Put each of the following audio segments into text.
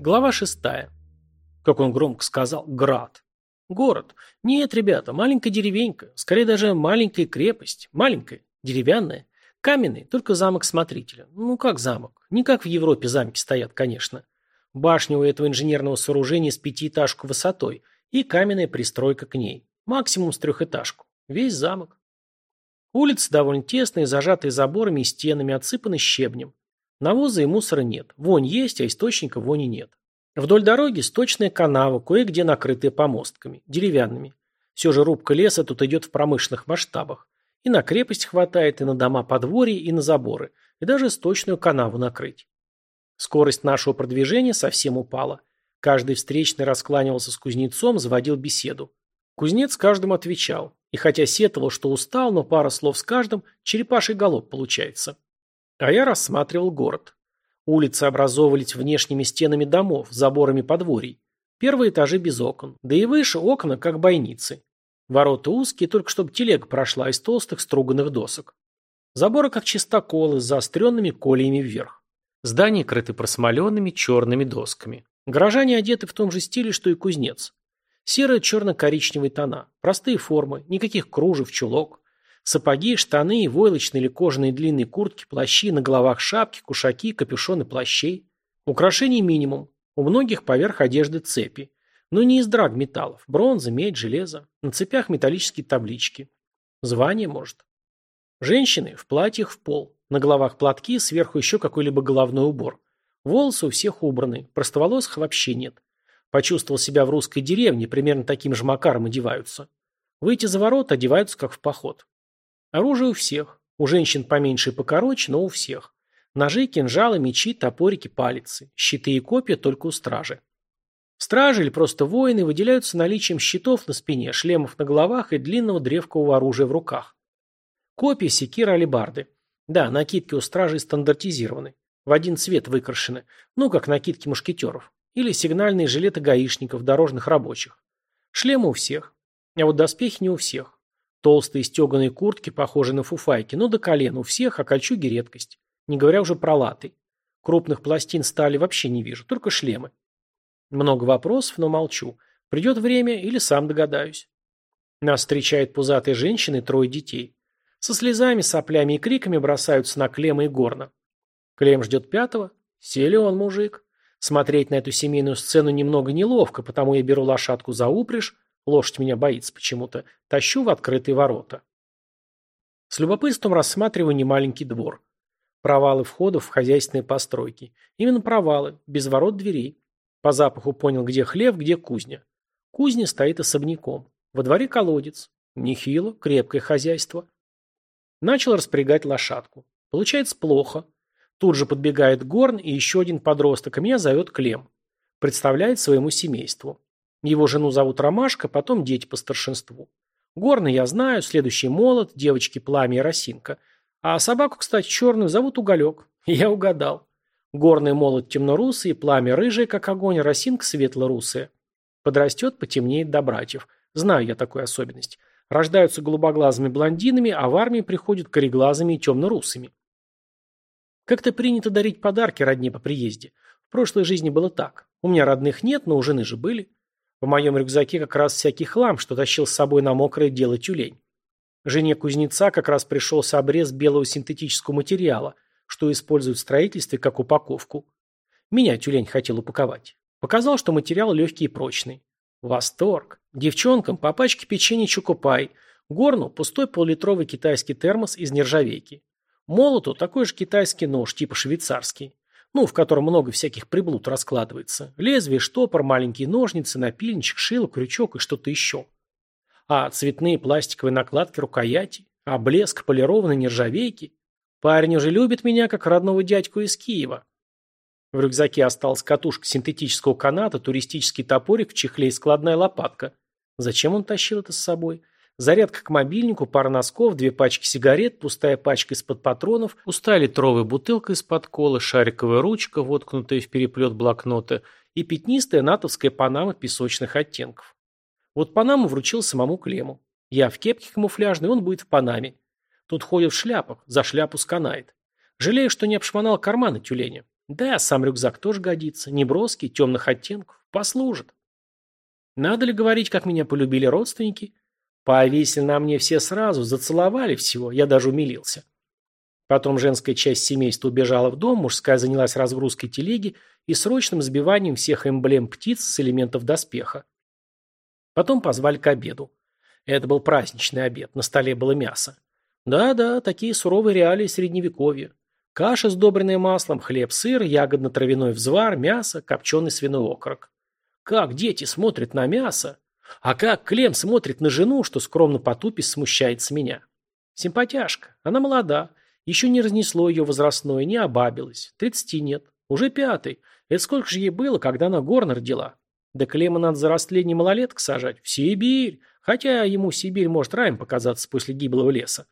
Глава шестая. Как он громко сказал, град. Город. Нет, ребята, маленькая деревенька. Скорее даже маленькая крепость. Маленькая, деревянная. Каменный, только замок смотрителя. Ну как замок? Не как в Европе замки стоят, конечно. Башня у этого инженерного сооружения с пятиэтажку высотой и каменная пристройка к ней. Максимум с трехэтажку. Весь замок. Улицы довольно тесные, зажатые заборами и стенами, отсыпаны щебнем. Навоза и мусора нет. Вонь есть, а источника вони нет. Вдоль дороги сточная канава, кое-где накрытая помостками, деревянными. Все же рубка леса тут идет в промышленных масштабах. И на крепость хватает, и на дома подворья, и на заборы, и даже сточную канаву накрыть. Скорость нашего продвижения совсем упала. Каждый встречный раскланивался с кузнецом, заводил беседу. Кузнец каждому отвечал. И хотя сетовал, что устал, но пара слов с каждым, черепаший галоп получается. А я рассматривал город. Улицы образовывались внешними стенами домов, заборами подворий. Первые этажи без окон, да и выше окна, как бойницы. Ворота узкие, только чтобы телега прошла из толстых струганных досок. Заборы как чистоколы с заостренными колиями вверх. Здания крыты просмоленными черными досками. Горожане одеты в том же стиле, что и кузнец. Серые черно-коричневые тона, простые формы, никаких кружев, чулок. Сапоги, штаны, войлочные или кожаные длинные куртки, плащи, на головах шапки, кушаки, капюшоны плащей. Украшений минимум. У многих поверх одежды цепи. Но не из драгметаллов. Бронза, медь, железо. На цепях металлические таблички. Звание, может. Женщины в платьях в пол. На головах платки, сверху еще какой-либо головной убор. Волосы у всех убраны, простоволосых вообще нет. Почувствовал себя в русской деревне, примерно таким же макаром одеваются. Выйти за ворот одеваются, как в поход. Оружие у всех. У женщин поменьше и покороче, но у всех. Ножи, кинжалы, мечи, топорики, палицы. Щиты и копья только у стражи. Стражи или просто воины выделяются наличием щитов на спине, шлемов на головах и длинного древкового оружия в руках. Копья, секира, алебарды. Да, накидки у стражей стандартизированы. В один цвет выкрашены. Ну, как накидки мушкетеров. Или сигнальные жилеты гаишников, дорожных рабочих. Шлемы у всех. А вот доспехи не у всех. Толстые стеганые куртки, похожие на фуфайки, но до колен у всех, а кольчуги редкость. Не говоря уже про латы. Крупных пластин стали вообще не вижу, только шлемы. Много вопросов, но молчу. Придет время или сам догадаюсь. Нас встречает пузатая женщина и трое детей. Со слезами, соплями и криками бросаются на Клема и Горна. Клем ждет пятого. Сели он, мужик. Смотреть на эту семейную сцену немного неловко, потому я беру лошадку за упряжь, лошадь меня боится почему-то, тащу в открытые ворота. С любопытством рассматриваю немаленький двор. Провалы входов в хозяйственные постройки. Именно провалы, без ворот дверей. По запаху понял, где хлев, где кузня. Кузня стоит особняком. Во дворе колодец. Нехило, крепкое хозяйство. Начал распрягать лошадку. Получается плохо. Тут же подбегает Горн и еще один подросток, меня зовет Клем. Представляет своему семейству. Его жену зовут Ромашка, потом дети по старшинству. Горна я знаю, следующий Молот, девочки Пламя и Росинка. А собаку, кстати, черную зовут Уголек. Я угадал. Горный молот темно-русый, пламя рыжее, как огонь, росинка светло-русая. Подрастет, потемнеет до братьев. Знаю я такую особенность. Рождаются голубоглазыми блондинами, а в армии приходят кореглазыми и темно-русыми. Как-то принято дарить подарки родне по приезде. В прошлой жизни было так. У меня родных нет, но у жены же были. В моем рюкзаке как раз всякий хлам, что тащил с собой на мокрое дело тюлень. Жене кузнеца как раз пришелся обрез белого синтетического материала, что используют в строительстве как упаковку. Меня тюлень хотел упаковать. Показал, что материал легкий и прочный. Восторг. Девчонкам по пачке печенья Чукопай. Горну пустой поллитровый китайский термос из нержавейки. Молоту такой же китайский нож, типа швейцарский. Ну, в котором много всяких приблуд раскладывается. Лезвие, штопор, маленькие ножницы, напильничек, шило, крючок и что-то еще. А цветные пластиковые накладки рукояти, а блеск полированной нержавейки. Парень уже любит меня, как родного дядьку из Киева. В рюкзаке осталась катушка синтетического каната, туристический топорик в чехле и складная лопатка. Зачем он тащил это с собой? Зарядка к мобильнику, пара носков, две пачки сигарет, пустая пачка из-под патронов, пустая литровая бутылка из-под колы, шариковая ручка, воткнутая в переплет блокнота и пятнистая натовская панама песочных оттенков. Вот панаму вручил самому Клему. Я в кепке камуфляжной, он будет в панаме. Тут ходит в шляпах, за шляпу сканает. Жалею, что не обшмонал карманы тюленя. Да, сам рюкзак тоже годится. Неброский, темных оттенков. Послужит. Надо ли говорить, как меня полюбили родственники? Повесили на мне все сразу, зацеловали всего, я даже умилился. Потом женская часть семейства убежала в дом, мужская занялась разгрузкой телеги и срочным сбиванием всех эмблем птиц с элементов доспеха. Потом позвали к обеду. Это был праздничный обед, на столе было мясо. Да-да, такие суровые реалии средневековья. Каша, сдобренная маслом, хлеб, сыр, ягодно-травяной взвар, мясо, копченый свиной окорок. Как дети смотрят на мясо, а как Клем смотрит на жену, что скромно потупись смущается меня. Симпатяшка, она молода, еще не разнесло ее возрастное, не обабилась. Тридцати нет, уже пятый. Это сколько же ей было, когда она горн родила? Да Клема надо за растление малолеток сажать. В Сибирь. Хотя ему Сибирь может раем показаться после гиблого леса.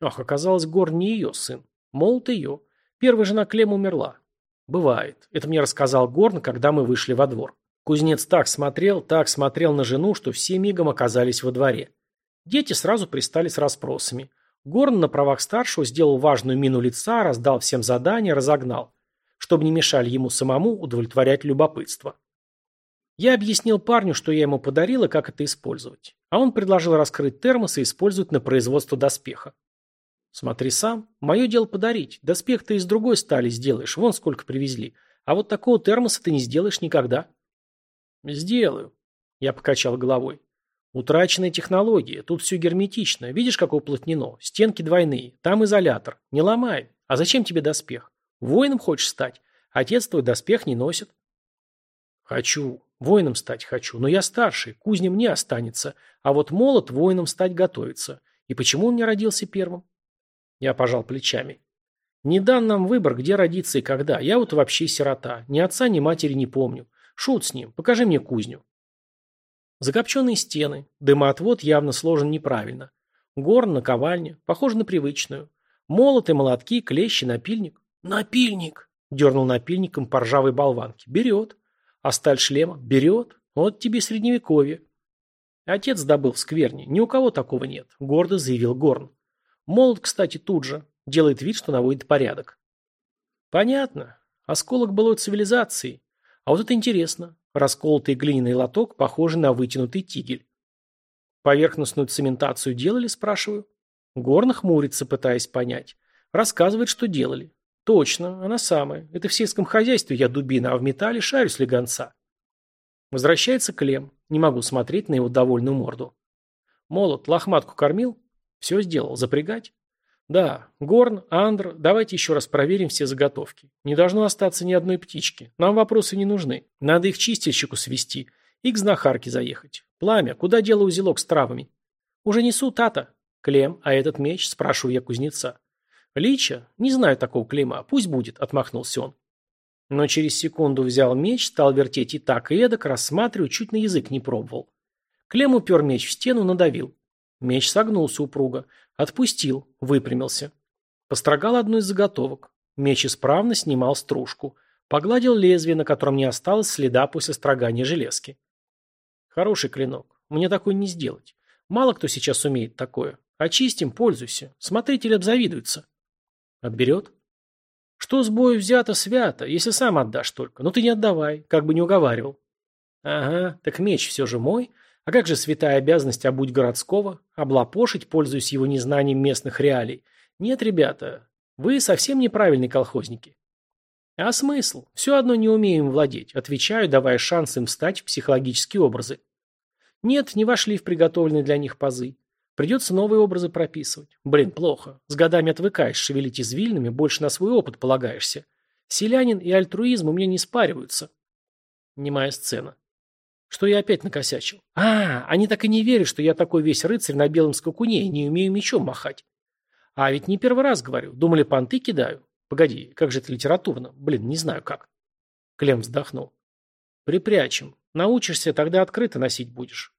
Ах, оказалось, Горн не ее сын. Молот ее. Первая жена Клема умерла. Бывает. Это мне рассказал Горн, когда мы вышли во двор. Кузнец так смотрел, так смотрел на жену, что все мигом оказались во дворе. Дети сразу пристали с расспросами. Горн на правах старшего сделал важную мину лица, раздал всем задания, разогнал, чтобы не мешали ему самому удовлетворять любопытство. Я объяснил парню, что я ему подарил и как это использовать. А он предложил раскрыть термос и использовать на производство доспеха. Смотри сам. Мое дело подарить. Доспех ты из другой стали сделаешь. Вон сколько привезли. А вот такого термоса ты не сделаешь никогда. Сделаю. Я покачал головой. Утраченная технология. Тут все герметично. Видишь, как уплотнено? Стенки двойные. Там изолятор. Не ломай. А зачем тебе доспех? Воином хочешь стать? Отец твой доспех не носит. Хочу. Воином стать хочу. Но я старший. Кузня мне останется. А вот молот воином стать готовится. И почему он не родился первым? Я пожал плечами. Не дан нам выбор, где родиться и когда. Я вот вообще сирота. Ни отца, ни матери не помню. Шут с ним. Покажи мне кузню. Закопченные стены. Дымоотвод явно сложен неправильно. Горн, наковальня. Похоже на привычную. Молоты, молотки, клещи, напильник. Напильник! Дернул напильником по ржавой болванке. Берет. А сталь шлема? Берет. Вот тебе средневековье. Отец добыл в скверне. Ни у кого такого нет. Гордо заявил Горн. Молот, кстати, тут же. Делает вид, что наводит порядок. Понятно. Осколок былой цивилизации. А вот это интересно. Расколотый глиняный лоток, похожий на вытянутый тигель. Поверхностную цементацию делали, спрашиваю? Горно хмурится, пытаясь понять. Рассказывает, что делали. Точно, она самая. Это в сельском хозяйстве я дубина, а в металле шарю слегонца. Возвращается Клем. Не могу смотреть на его довольную морду. Молот, лохматку кормил? Все сделал. Запрягать? Да. Горн, Андр, давайте еще раз проверим все заготовки. Не должно остаться ни одной птички. Нам вопросы не нужны. Надо их чистильщику свести и к знахарке заехать. Пламя, куда дело узелок с травами? Уже несу, тата. Клем, а этот меч? Спрашиваю я кузнеца. Лича? Не знаю такого клейма. Пусть будет, отмахнулся он. Но через секунду взял меч, стал вертеть и так, и эдак, рассматривая, чуть на язык не пробовал. Клем упер меч в стену, надавил. Меч согнулся упруго. Отпустил, выпрямился. Построгал одну из заготовок. Меч исправно снимал стружку. Погладил лезвие, на котором не осталось следа после строгания железки. Хороший клинок. Мне такой не сделать. Мало кто сейчас умеет такое. Очистим, пользуйся. Смотритель обзавидуется. Отберет? Что с бою взято, свято, если сам отдашь только. Но ты не отдавай, как бы не уговаривал. Ага, так меч все же мой, а как же святая обязанность обуть городского? Облапошить, пользуясь его незнанием местных реалий? Нет, ребята, вы совсем неправильные колхозники. А смысл? Все одно не умеем владеть, отвечаю, давая шанс им встать в психологические образы. Нет, не вошли в приготовленные для них пазы. Придется новые образы прописывать. Блин, плохо. С годами отвыкаешь шевелить извильными, больше на свой опыт полагаешься. Селянин и альтруизм у меня не спариваются. Немая сцена. Что я опять накосячил? А, они так и не верят, что я такой весь рыцарь на белом скакуне и не умею мечом махать. А ведь не первый раз говорю. Думали, понты кидаю? Погоди, как же это литературно? Блин, не знаю как. Клем вздохнул. Припрячем. Научишься, тогда открыто носить будешь.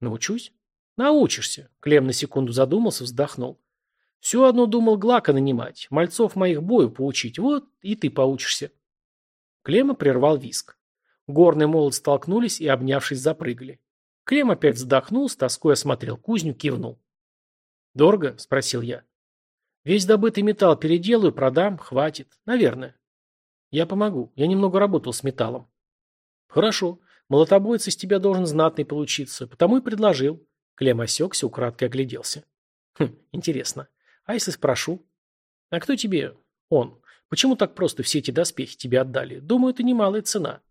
Научусь? Научишься. Клем на секунду задумался, вздохнул. Все одно думал Глака нанимать, мальцов моих бою поучить. Вот и ты поучишься. Клема прервал виск. Горный молот столкнулись и, обнявшись, запрыгали. Клем опять вздохнул, с тоской осмотрел кузню, кивнул. «Дорого?» – спросил я. «Весь добытый металл переделаю, продам, хватит. Наверное». Я помогу. Я немного работал с металлом. Хорошо. Молотобоец из тебя должен знатный получиться. Потому и предложил. Клем осекся, украдкой огляделся. Хм, интересно. А если спрошу? А кто тебе? Он. Почему так просто все эти доспехи тебе отдали? Думаю, это немалая цена.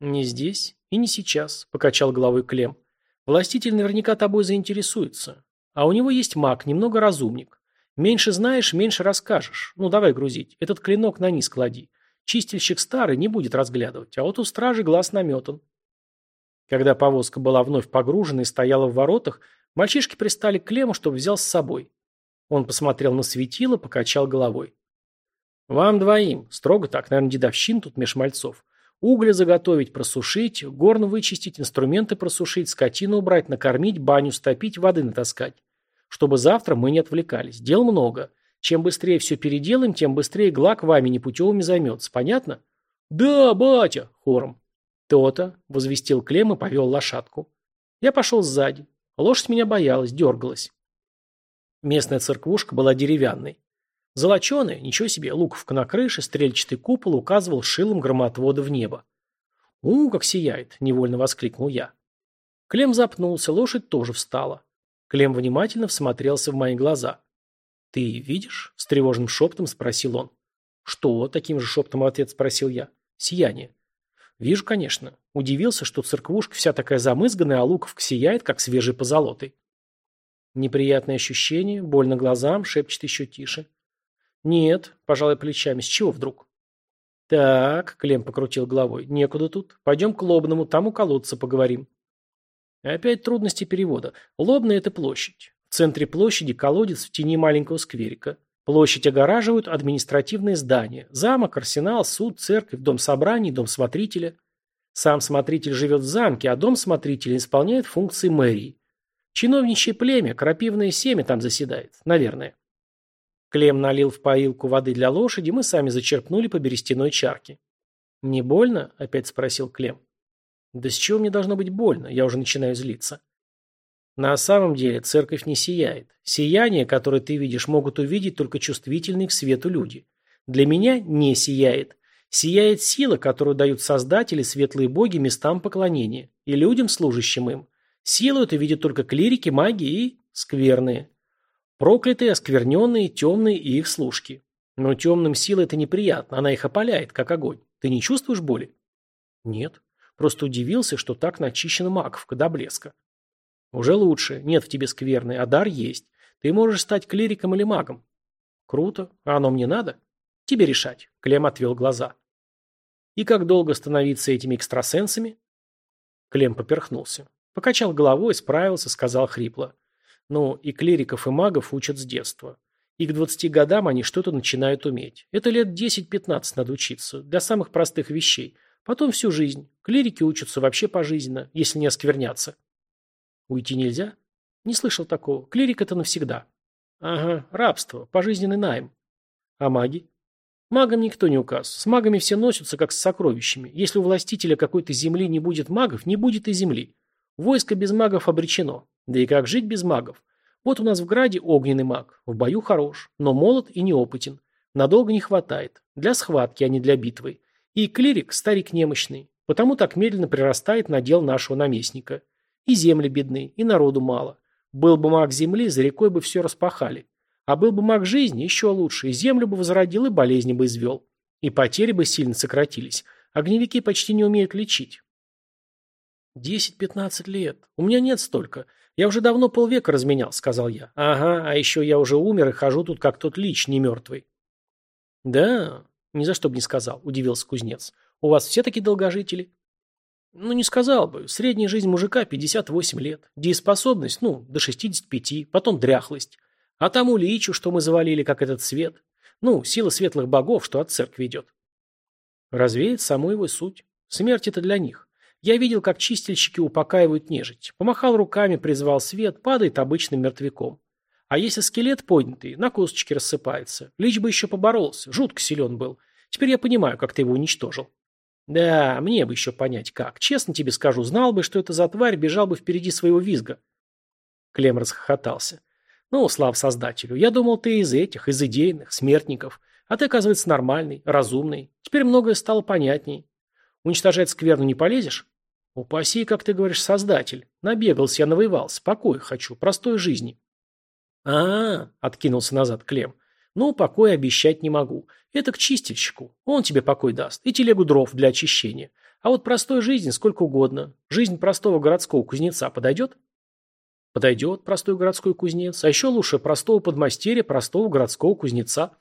Не здесь и не сейчас, покачал головой Клем. Властитель наверняка тобой заинтересуется. А у него есть маг, немного разумник. Меньше знаешь, меньше расскажешь. Ну, давай грузить. Этот клинок на низ клади. Чистильщик старый не будет разглядывать, а вот у стражи глаз наметан. Когда повозка была вновь погружена и стояла в воротах, мальчишки пристали к Клему, чтобы взял с собой. Он посмотрел на светило, покачал головой. «Вам двоим. Строго так, наверное, дедовщин тут меж мальцов. Угли заготовить, просушить, горн вычистить, инструменты просушить, скотину убрать, накормить, баню стопить, воды натаскать. Чтобы завтра мы не отвлекались. Дел много. Чем быстрее все переделаем, тем быстрее Глак вами непутевыми займется. Понятно? Да, батя, хором. То-то, возвестил Клем и повел лошадку. Я пошел сзади. Лошадь меня боялась, дергалась. Местная церквушка была деревянной. Золоченая, ничего себе, луковка на крыше, стрельчатый купол указывал шилом громотвода в небо. «У, как сияет!» – невольно воскликнул я. Клем запнулся, лошадь тоже встала. Клем внимательно всмотрелся в мои глаза. «Ты видишь?» – с тревожным шептом спросил он. «Что?» – таким же шептом ответ спросил я. «Сияние». Вижу, конечно. Удивился, что церквушка вся такая замызганная, а луковка сияет, как свежий позолотый. Неприятное ощущение, больно глазам, шепчет еще тише. Нет, пожалуй, плечами. С чего вдруг? Так, Клем покрутил головой. Некуда тут. Пойдем к Лобному, там у колодца поговорим. Опять трудности перевода. Лобная – это площадь. В центре площади колодец в тени маленького скверика. Площадь огораживают административные здания. Замок, арсенал, суд, церковь, дом собраний, дом смотрителя. Сам смотритель живет в замке, а дом смотрителя исполняет функции мэрии. Чиновничье племя, крапивное семя там заседает, наверное. Клем налил в поилку воды для лошади, мы сами зачерпнули по берестяной чарке. «Не больно?» – опять спросил Клем. «Да с чего мне должно быть больно? Я уже начинаю злиться». На самом деле церковь не сияет. Сияние, которое ты видишь, могут увидеть только чувствительные к свету люди. Для меня не сияет. Сияет сила, которую дают создатели, светлые боги, местам поклонения. И людям, служащим им. Силу это видят только клирики, маги и скверные. Проклятые, оскверненные, темные и их служки. Но темным сила это неприятно, она их опаляет, как огонь. Ты не чувствуешь боли? Нет. Просто удивился, что так начищена маковка до блеска. Уже лучше. Нет в тебе скверны, а дар есть. Ты можешь стать клириком или магом. Круто. А оно мне надо? Тебе решать. Клем отвел глаза. И как долго становиться этими экстрасенсами? Клем поперхнулся. Покачал головой, справился, сказал хрипло. Ну, и клириков, и магов учат с детства. И к 20 годам они что-то начинают уметь. Это лет 10-15 надо учиться. Для самых простых вещей. Потом всю жизнь. Клирики учатся вообще пожизненно, если не оскверняться. Уйти нельзя? Не слышал такого. Клирик это навсегда. Ага, рабство, пожизненный найм. А маги? Магам никто не указ. С магами все носятся, как с сокровищами. Если у властителя какой-то земли не будет магов, не будет и земли. Войско без магов обречено. Да и как жить без магов? Вот у нас в Граде огненный маг. В бою хорош, но молод и неопытен. Надолго не хватает. Для схватки, а не для битвы. И клирик – старик немощный. Потому так медленно прирастает надел нашего наместника. И земли бедны, и народу мало. Был бы маг земли, за рекой бы все распахали. А был бы маг жизни, еще лучше, и землю бы возродил, и болезни бы извел. И потери бы сильно сократились. Огневики почти не умеют лечить. «Десять-пятнадцать лет. У меня нет столько. Я уже давно полвека разменял», — сказал я. «Ага, а еще я уже умер и хожу тут как тот лич, не мертвый». «Да, ни за что бы не сказал», — удивился кузнец. «У вас все такие долгожители?» Ну, не сказал бы. Средняя жизнь мужика 58 лет. Дееспособность, ну, до 65, потом дряхлость. А тому личу, что мы завалили, как этот свет. Ну, сила светлых богов, что от церкви идет. Развеет саму его суть. Смерть это для них. Я видел, как чистильщики упокаивают нежить. Помахал руками, призвал свет, падает обычным мертвяком. А если скелет поднятый, на косточки рассыпается. Лич бы еще поборолся, жутко силен был. Теперь я понимаю, как ты его уничтожил. Да, мне бы еще понять как. Честно тебе скажу, знал бы, что это за тварь, бежал бы впереди своего визга. Клем расхохотался. Ну, слав создателю, я думал, ты из этих, из идейных, смертников. А ты, оказывается, нормальный, разумный. Теперь многое стало понятней. Уничтожать скверну не полезешь? Упаси, как ты говоришь, создатель. Набегался я, навоевался. Покой хочу, простой жизни. а, -а, -а откинулся назад Клем. Ну, покой обещать не могу. Это к чистильщику. Он тебе покой даст. И телегу дров для очищения. А вот простой жизни сколько угодно. Жизнь простого городского кузнеца подойдет? Подойдет простой городской кузнец. А еще лучше простого подмастерья, простого городского кузнеца.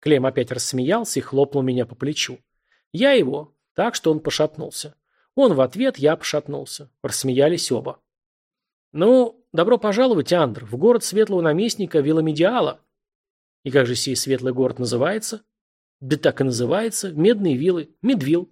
Клем опять рассмеялся и хлопнул меня по плечу. Я его. Так что он пошатнулся. Он в ответ, я пошатнулся. Рассмеялись оба. Ну, добро пожаловать, Андр, в город светлого наместника Виломедиала. И как же сей светлый город называется? Да так и называется. Медные вилы. Медвил.